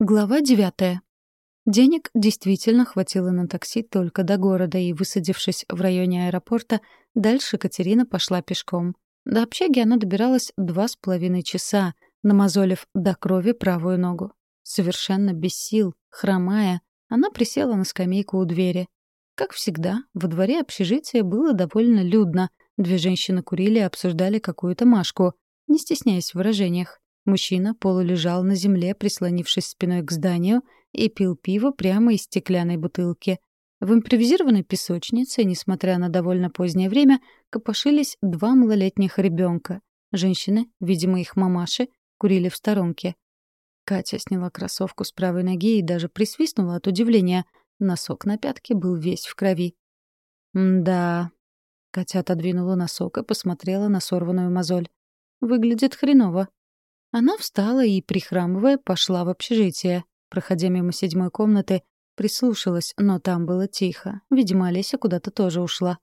Глава девятая. Денег действительно хватило на такси только до города, и, высадившись в районе аэропорта, дальше Катерина пошла пешком. До общаги она добиралась два с половиной часа, намазолив до крови правую ногу. Совершенно без сил, хромая, она присела на скамейку у двери. Как всегда, во дворе общежития было довольно людно. Две женщины курили и обсуждали какую-то Машку, не стесняясь в выражениях. Мужчина полулежал на земле, прислонившись спиной к зданию, и пил пиво прямо из стеклянной бутылки. В импровизированной песочнице, несмотря на довольно позднее время, копошились два малолетних ребенка. Женщины, видимо, их мамаши, курили в сторонке. Катя сняла кроссовку с правой ноги и даже присвистнула от удивления. Носок на пятке был весь в крови. «Да...» Катя отодвинула носок и посмотрела на сорванную мозоль. «Выглядит хреново», она встала и, прихрамывая, пошла в общежитие. Проходя мимо седьмой комнаты, прислушалась, но там было тихо. Видимо, Олеся куда-то тоже ушла.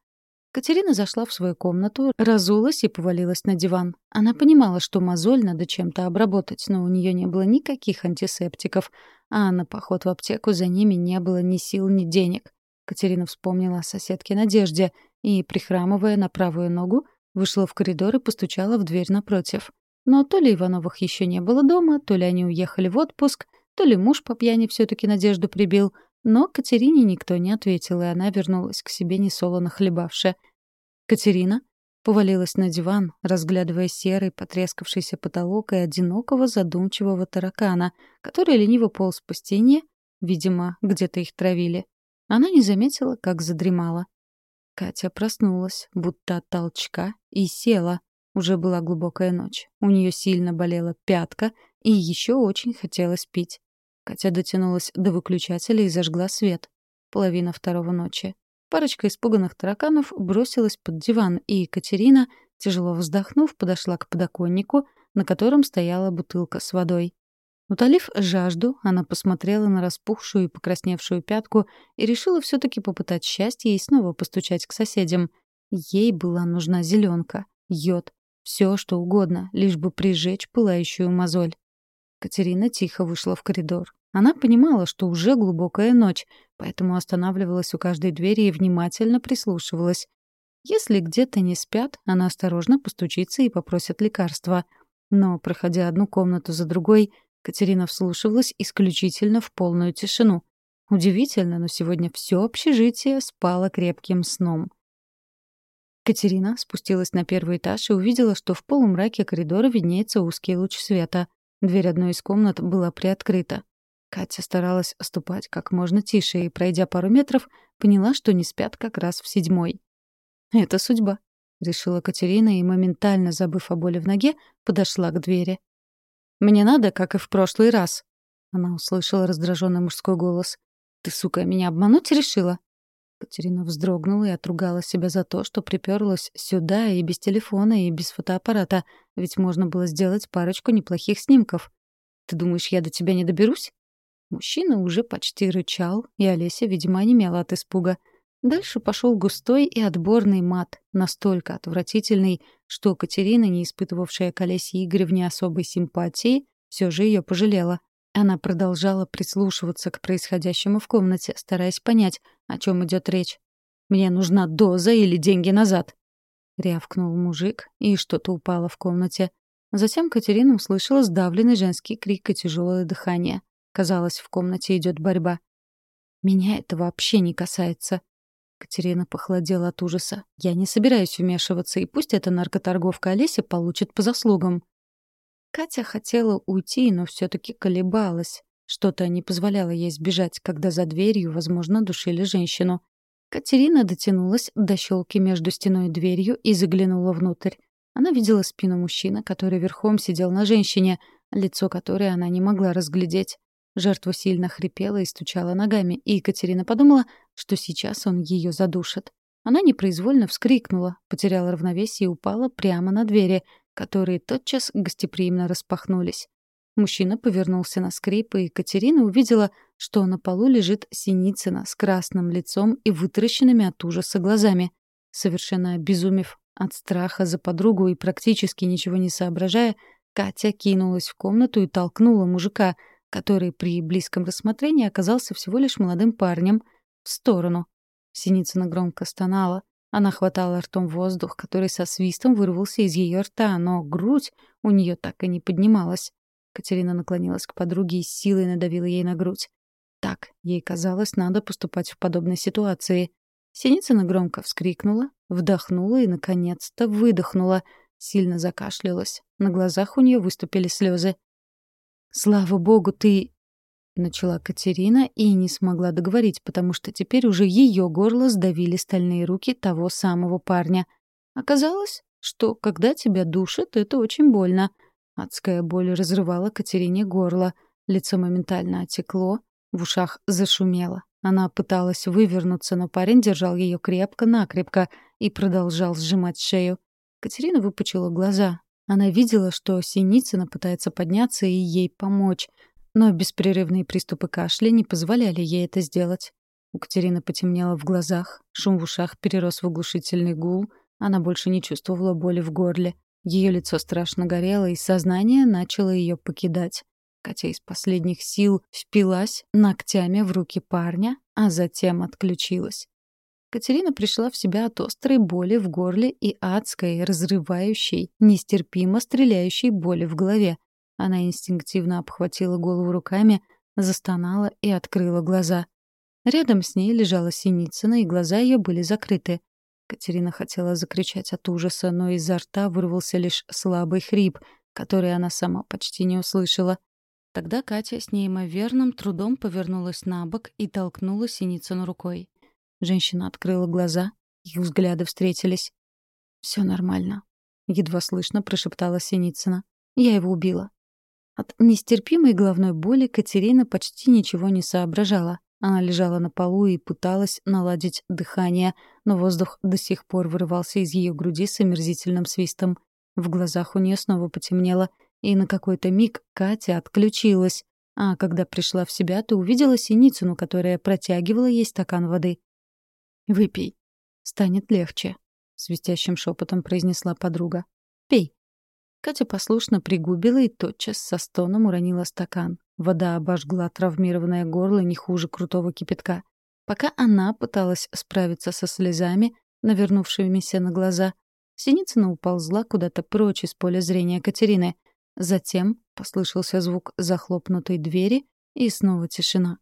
Катерина зашла в свою комнату, разулась и повалилась на диван. Она понимала, что мозоль надо чем-то обработать, но у нее не было никаких антисептиков, а на поход в аптеку за ними не было ни сил, ни денег. Катерина вспомнила о соседке Надежде и, прихрамывая на правую ногу, вышла в коридор и постучала в дверь напротив. Но то ли Ивановых еще не было дома, то ли они уехали в отпуск, то ли муж по пьяни все-таки Надежду прибил. Но Катерине никто не ответил, и она вернулась к себе несолоно хлебавшая. Катерина повалилась на диван, разглядывая серый потрескавшийся потолок и одинокого задумчивого таракана, который лениво полз по стене, видимо, где-то их травили. Она не заметила, как задремала. Катя проснулась, будто от толчка, и села, уже была глубокая ночь. У нее сильно болела пятка, и еще очень хотелось пить. Катя дотянулась до выключателя и зажгла свет. Половина второго ночи. Парочка испуганных тараканов бросилась под диван, и Екатерина, тяжело вздохнув, подошла к подоконнику, на котором стояла бутылка с водой. Утолив жажду, она посмотрела на распухшую и покрасневшую пятку и решила все таки попытать счастье и снова постучать к соседям. Ей была нужна зеленка, йод, все, что угодно, лишь бы прижечь пылающую мозоль. Катерина тихо вышла в коридор. Она понимала, что уже глубокая ночь, поэтому останавливалась у каждой двери и внимательно прислушивалась. Если где-то не спят, она осторожно постучится и попросит лекарства. Но, проходя одну комнату за другой, Катерина вслушивалась исключительно в полную тишину. Удивительно, но сегодня все общежитие спало крепким сном. Катерина спустилась на первый этаж и увидела, что в полумраке коридора виднеется узкий луч света. Дверь одной из комнат была приоткрыта. Катя старалась ступать как можно тише и, пройдя пару метров, поняла, что не спят как раз в седьмой. «Это судьба», — решила Катерина и, моментально забыв о боли в ноге, подошла к двери. «Мне надо, как и в прошлый раз», — она услышала раздраженный мужской голос. «Ты, сука, меня обмануть решила?» Катерина вздрогнула и отругала себя за то, что приперлась сюда и без телефона, и без фотоаппарата, ведь можно было сделать парочку неплохих снимков. «Ты думаешь, я до тебя не доберусь?» Мужчина уже почти рычал, и Олеся, видимо, онемела от испуга. Дальше пошел густой и отборный мат, настолько отвратительный, что Катерина, не испытывавшая к Олесе Игоревне особой симпатии, все же ее пожалела. Она продолжала прислушиваться к происходящему в комнате, стараясь понять, о чем идет речь. «Мне нужна доза или деньги назад!» Рявкнул мужик, и что-то упало в комнате. Затем Катерина услышала сдавленный женский крик и тяжелое дыхание. Казалось, в комнате идет борьба. «Меня это вообще не касается». Катерина похолодела от ужаса. «Я не собираюсь вмешиваться, и пусть эта наркоторговка Олеся получит по заслугам». Катя хотела уйти, но все-таки колебалась. Что-то не позволяло ей сбежать, когда за дверью, возможно, душили женщину. Катерина дотянулась до щелки между стеной и дверью и заглянула внутрь. Она видела спину мужчины, который верхом сидел на женщине, лицо которой она не могла разглядеть. Жертва сильно хрипела и стучала ногами, и Екатерина подумала, что сейчас он ее задушит. Она непроизвольно вскрикнула, потеряла равновесие и упала прямо на двери, которые тотчас гостеприимно распахнулись. Мужчина повернулся на скрип, и Екатерина увидела, что на полу лежит Синицына с красным лицом и вытаращенными от ужаса глазами. Совершенно обезумев от страха за подругу и практически ничего не соображая, Катя кинулась в комнату и толкнула мужика, который при близком рассмотрении оказался всего лишь молодым парнем, в сторону. Синицына громко стонала. Она хватала ртом воздух, который со свистом вырвался из ее рта, но грудь у нее так и не поднималась. Катерина наклонилась к подруге и силой надавила ей на грудь. Так, ей казалось, надо поступать в подобной ситуации. Синицына громко вскрикнула, вдохнула и, наконец-то, выдохнула. Сильно закашлялась. На глазах у нее выступили слезы. «Слава богу, ты...» — начала Катерина и не смогла договорить, потому что теперь уже ее горло сдавили стальные руки того самого парня. Оказалось, что когда тебя душат, это очень больно. Адская боль разрывала Катерине горло. Лицо моментально отекло, в ушах зашумело. Она пыталась вывернуться, но парень держал ее крепко-накрепко и продолжал сжимать шею. Катерина выпучила глаза. Она видела, что Синицына пытается подняться и ей помочь, но беспрерывные приступы кашля не позволяли ей это сделать. У Катерины потемнело в глазах, шум в ушах перерос в оглушительный гул, она больше не чувствовала боли в горле. Ее лицо страшно горело, и сознание начало ее покидать. Катя из последних сил впилась ногтями в руки парня, а затем отключилась. Катерина пришла в себя от острой боли в горле и адской, разрывающей, нестерпимо стреляющей боли в голове. Она инстинктивно обхватила голову руками, застонала и открыла глаза. Рядом с ней лежала Синицына, и глаза ее были закрыты. Катерина хотела закричать от ужаса, но изо рта вырвался лишь слабый хрип, который она сама почти не услышала. Тогда Катя с неимоверным трудом повернулась на бок и толкнула Синицыну рукой. Женщина открыла глаза, их взгляды встретились. «Все нормально», — едва слышно прошептала Синицына. «Я его убила». От нестерпимой головной боли Катерина почти ничего не соображала. Она лежала на полу и пыталась наладить дыхание, но воздух до сих пор вырывался из ее груди с омерзительным свистом. В глазах у нее снова потемнело — и на какой-то миг Катя отключилась. А когда пришла в себя, то увидела Синицыну, которая протягивала ей стакан воды. «Выпей. Станет легче», — свистящим шепотом произнесла подруга. «Пей». Катя послушно пригубила и тотчас со стоном уронила стакан. Вода обожгла травмированное горло не хуже крутого кипятка. Пока она пыталась справиться со слезами, навернувшимися на глаза, Синицына уползла куда-то прочь из поля зрения Катерины. Затем послышался звук захлопнутой двери, и снова тишина.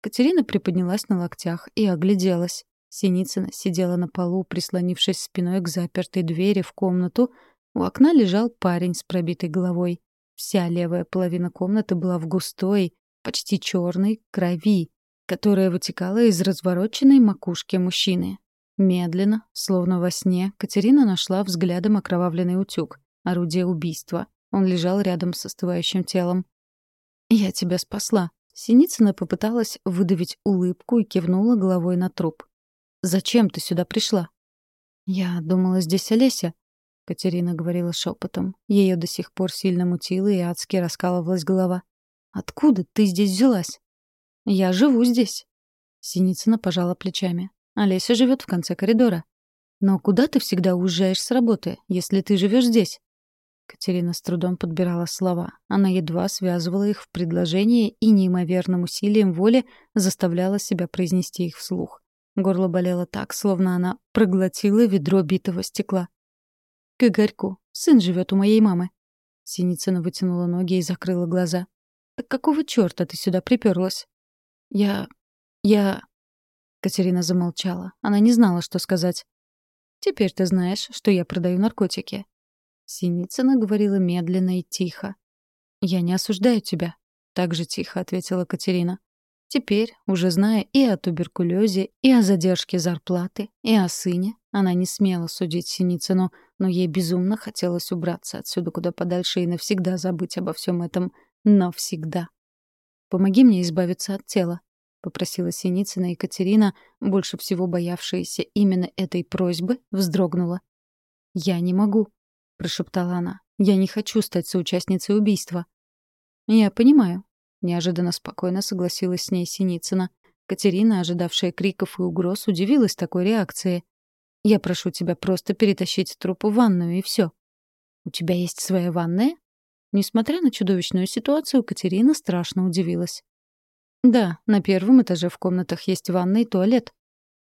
Катерина приподнялась на локтях и огляделась. Синицына сидела на полу, прислонившись спиной к запертой двери в комнату. У окна лежал парень с пробитой головой. Вся левая половина комнаты была в густой, почти черной крови, которая вытекала из развороченной макушки мужчины. Медленно, словно во сне, Катерина нашла взглядом окровавленный утюг, орудие убийства. Он лежал рядом с остывающим телом. «Я тебя спасла». Синицына попыталась выдавить улыбку и кивнула головой на труп. «Зачем ты сюда пришла?» «Я думала, здесь Олеся», — Катерина говорила шепотом. Ее до сих пор сильно мутило и адски раскалывалась голова. «Откуда ты здесь взялась?» «Я живу здесь». Синицына пожала плечами. «Олеся живет в конце коридора». «Но куда ты всегда уезжаешь с работы, если ты живешь здесь?» Катерина с трудом подбирала слова. Она едва связывала их в предложение и неимоверным усилием воли заставляла себя произнести их вслух. Горло болело так, словно она проглотила ведро битого стекла. «К Игорьку. Сын живет у моей мамы». Синицына вытянула ноги и закрыла глаза. «Так какого чёрта ты сюда приперлась?» «Я... я...» Катерина замолчала. Она не знала, что сказать. «Теперь ты знаешь, что я продаю наркотики. Синицына говорила медленно и тихо. «Я не осуждаю тебя», — так же тихо ответила Катерина. Теперь, уже зная и о туберкулезе, и о задержке зарплаты, и о сыне, она не смела судить Синицыну, но ей безумно хотелось убраться отсюда куда подальше и навсегда забыть обо всем этом. Навсегда. «Помоги мне избавиться от тела», — попросила Синицына, и Катерина, больше всего боявшаяся именно этой просьбы, вздрогнула. «Я не могу», — прошептала она. «Я не хочу стать соучастницей убийства». «Я понимаю», — неожиданно спокойно согласилась с ней Синицына. Катерина, ожидавшая криков и угроз, удивилась такой реакции. «Я прошу тебя просто перетащить труп в ванную, и все. «У тебя есть своя ванная?» Несмотря на чудовищную ситуацию, Катерина страшно удивилась. «Да, на первом этаже в комнатах есть ванна и туалет».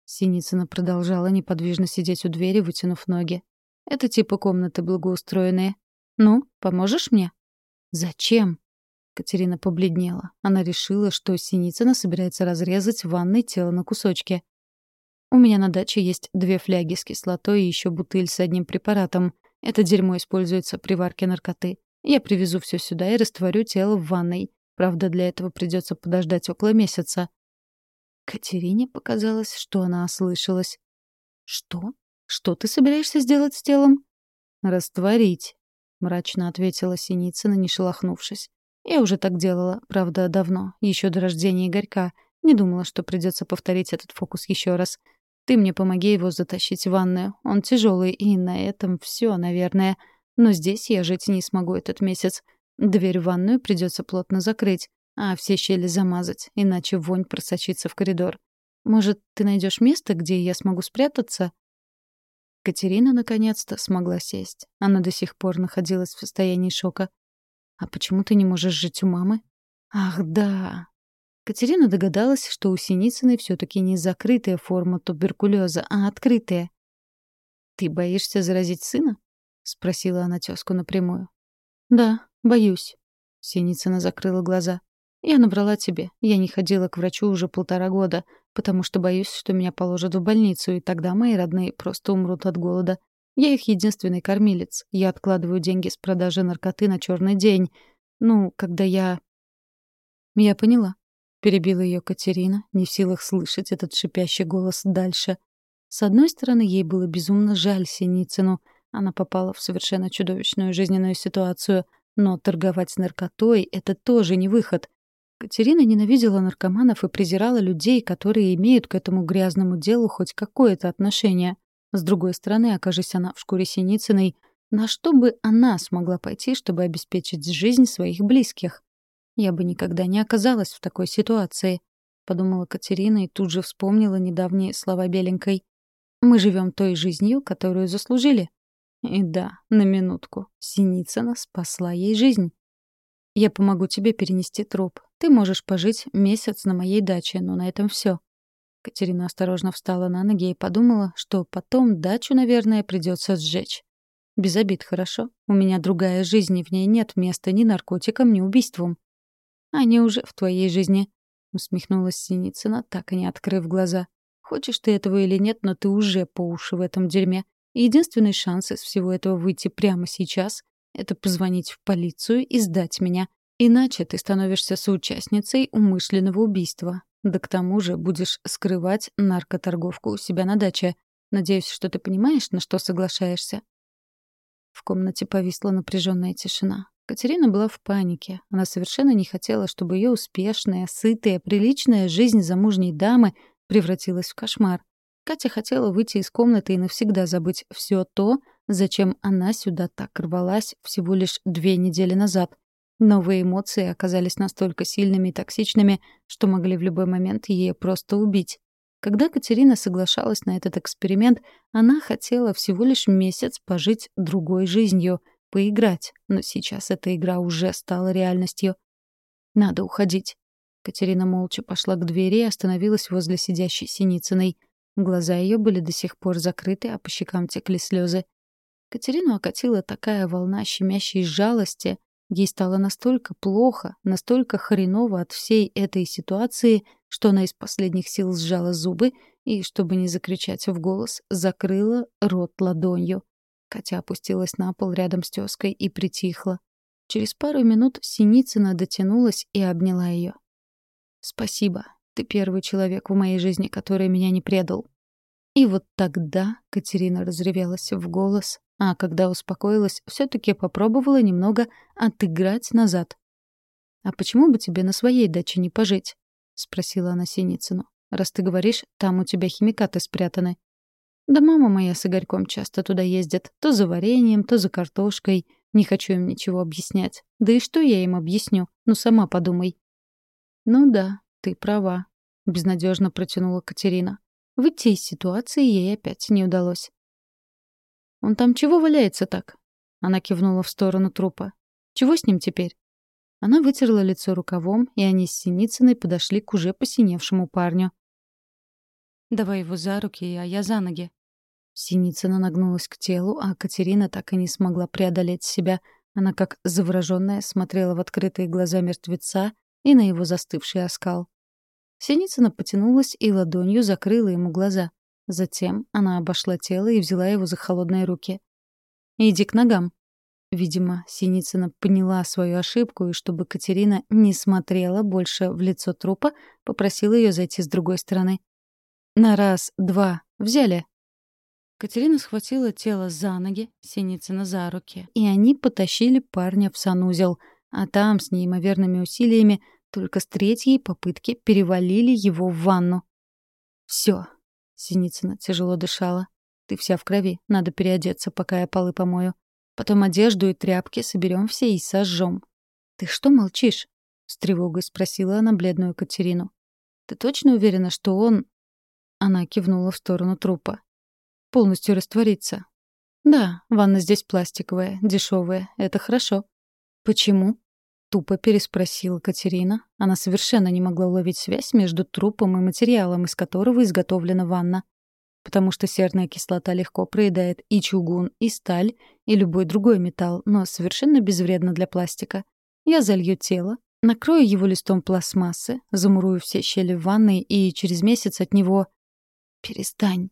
Синицына продолжала неподвижно сидеть у двери, вытянув ноги. «Это типа комнаты благоустроенные. Ну, поможешь мне?» «Зачем?» Катерина побледнела. Она решила, что Синицына собирается разрезать в ванной тело на кусочки. «У меня на даче есть две фляги с кислотой и еще бутыль с одним препаратом. Это дерьмо используется при варке наркоты. Я привезу все сюда и растворю тело в ванной. Правда, для этого придется подождать около месяца». Катерине показалось, что она ослышалась. «Что? Что ты собираешься сделать с телом?» «Растворить», — мрачно ответила Синицына, не шелохнувшись. Я уже так делала, правда, давно, еще до рождения Игорька. Не думала, что придется повторить этот фокус еще раз. Ты мне помоги его затащить в ванную. Он тяжелый, и на этом все, наверное. Но здесь я жить не смогу этот месяц. Дверь в ванную придется плотно закрыть, а все щели замазать, иначе вонь просочится в коридор. Может, ты найдешь место, где я смогу спрятаться? Катерина наконец-то смогла сесть. Она до сих пор находилась в состоянии шока. «А почему ты не можешь жить у мамы?» «Ах, да!» Катерина догадалась, что у Синицыной все таки не закрытая форма туберкулеза, а открытая. «Ты боишься заразить сына?» — спросила она тёзку напрямую. «Да, боюсь». Синицына закрыла глаза. «Я набрала тебе. Я не ходила к врачу уже полтора года, потому что боюсь, что меня положат в больницу, и тогда мои родные просто умрут от голода. Я их единственный кормилец. Я откладываю деньги с продажи наркоты на черный день. Ну, когда я... Я поняла. Перебила ее Катерина, не в силах слышать этот шипящий голос дальше. С одной стороны, ей было безумно жаль Синицыну. Она попала в совершенно чудовищную жизненную ситуацию. Но торговать наркотой — это тоже не выход. Катерина ненавидела наркоманов и презирала людей, которые имеют к этому грязному делу хоть какое-то отношение. С другой стороны, окажись она в шкуре Синицыной, на что бы она смогла пойти, чтобы обеспечить жизнь своих близких? Я бы никогда не оказалась в такой ситуации, подумала Катерина и тут же вспомнила недавние слова Беленькой. Мы живем той жизнью, которую заслужили. И да, на минутку, Синицына спасла ей жизнь. Я помогу тебе перенести труп. Ты можешь пожить месяц на моей даче, но на этом все. Катерина осторожно встала на ноги и подумала, что потом дачу, наверное, придется сжечь. Без обид, хорошо? У меня другая жизнь, и в ней нет места ни наркотикам, ни убийствам. Они уже в твоей жизни, усмехнулась Синицына, так и не открыв глаза. Хочешь ты этого или нет, но ты уже по уши в этом дерьме. Единственный шанс из всего этого выйти прямо сейчас — это позвонить в полицию и сдать меня. Иначе ты становишься соучастницей умышленного убийства, да к тому же будешь скрывать наркоторговку у себя на даче. Надеюсь, что ты понимаешь, на что соглашаешься. В комнате повисла напряженная тишина. Катерина была в панике. Она совершенно не хотела, чтобы ее успешная, сытая, приличная жизнь замужней дамы превратилась в кошмар. Катя хотела выйти из комнаты и навсегда забыть все то, зачем она сюда так рвалась всего лишь две недели назад. Новые эмоции оказались настолько сильными и токсичными, что могли в любой момент ее просто убить. Когда Катерина соглашалась на этот эксперимент, она хотела всего лишь месяц пожить другой жизнью, поиграть, но сейчас эта игра уже стала реальностью. Надо уходить. Катерина молча пошла к двери и остановилась возле сидящей Синицыной. Глаза ее были до сих пор закрыты, а по щекам текли слезы. Катерину окатила такая волна щемящей жалости, Ей стало настолько плохо, настолько хреново от всей этой ситуации, что она из последних сил сжала зубы и, чтобы не закричать в голос, закрыла рот ладонью. Катя опустилась на пол рядом с тёской и притихла. Через пару минут Синицына дотянулась и обняла ее. «Спасибо. Ты первый человек в моей жизни, который меня не предал». И вот тогда Катерина разревелась в голос, а когда успокоилась, все таки попробовала немного отыграть назад. «А почему бы тебе на своей даче не пожить?» — спросила она Синицыну. «Раз ты говоришь, там у тебя химикаты спрятаны». «Да мама моя с Игорьком часто туда ездит. То за вареньем, то за картошкой. Не хочу им ничего объяснять. Да и что я им объясню? Ну, сама подумай». «Ну да, ты права», — безнадежно протянула Катерина. Выйти из ситуации ей опять не удалось. «Он там чего валяется так?» Она кивнула в сторону трупа. Чего с ним теперь?» Она вытерла лицо рукавом, и они с Синицыной подошли к уже посиневшему парню. «Давай его за руки, а я за ноги». Синицына нагнулась к телу, а Катерина так и не смогла преодолеть себя. Она, как заворожённая, смотрела в открытые глаза мертвеца и на его застывший оскал. Синицына потянулась и ладонью закрыла ему глаза. Затем она обошла тело и взяла его за холодные руки. «Иди к ногам». Видимо, Синицына поняла свою ошибку, и чтобы Катерина не смотрела больше в лицо трупа, попросила ее зайти с другой стороны. «На раз, два. Взяли». Катерина схватила тело за ноги, Синицына за руки, и они потащили парня в санузел, а там с неимоверными усилиями только с третьей попытки перевалили его в ванну. Все, Синицына тяжело дышала. «Ты вся в крови. Надо переодеться, пока я полы помою. Потом одежду и тряпки соберем все и сожжем». «Ты что молчишь?» — с тревогой спросила она бледную Катерину. «Ты точно уверена, что он...» Она кивнула в сторону трупа. «Полностью растворится». «Да, ванна здесь пластиковая, дешевая. Это хорошо». «Почему?» Тупо переспросила Катерина. Она совершенно не могла уловить связь между трупом и материалом, из которого изготовлена ванна. Потому что серная кислота легко проедает и чугун, и сталь, и любой другой металл, но совершенно безвредна для пластика. Я залью тело, накрою его листом пластмассы, замурую все щели в ванной, и через месяц от него... «Перестань!»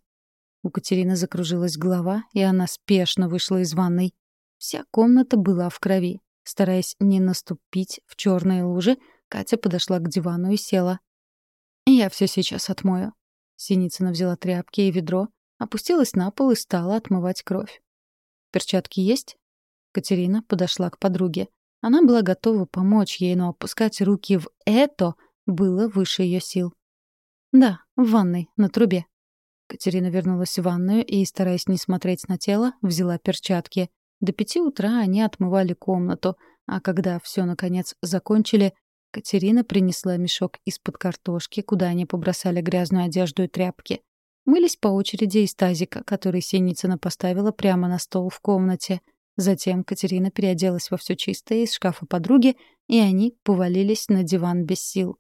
У Катерины закружилась голова, и она спешно вышла из ванной. Вся комната была в крови. Стараясь не наступить в черные лужи, Катя подошла к дивану и села. «Я все сейчас отмою». Синицына взяла тряпки и ведро, опустилась на пол и стала отмывать кровь. «Перчатки есть?» Катерина подошла к подруге. Она была готова помочь ей, но опускать руки в это было выше ее сил. «Да, в ванной, на трубе». Катерина вернулась в ванную и, стараясь не смотреть на тело, взяла перчатки. До пяти утра они отмывали комнату, а когда все наконец закончили, Катерина принесла мешок из-под картошки, куда они побросали грязную одежду и тряпки. Мылись по очереди из тазика, который Синицына поставила прямо на стол в комнате. Затем Катерина переоделась во все чистое из шкафа подруги, и они повалились на диван без сил.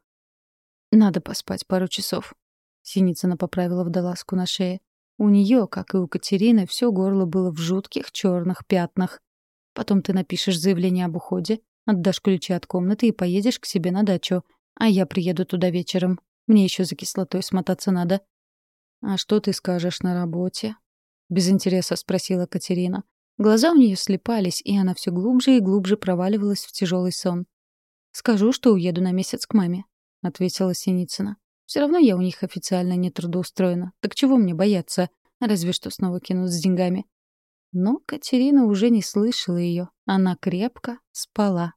«Надо поспать пару часов», — Синицына поправила водолазку на шее. У нее, как и у Катерины, все горло было в жутких черных пятнах. Потом ты напишешь заявление об уходе, отдашь ключи от комнаты и поедешь к себе на дачу. А я приеду туда вечером. Мне еще за кислотой смотаться надо. «А что ты скажешь на работе?» Без интереса спросила Катерина. Глаза у нее слепались, и она все глубже и глубже проваливалась в тяжелый сон. «Скажу, что уеду на месяц к маме», — ответила Синицына. Все равно я у них официально не трудоустроена. Так чего мне бояться? Разве что снова кинут с деньгами. Но Катерина уже не слышала ее. Она крепко спала.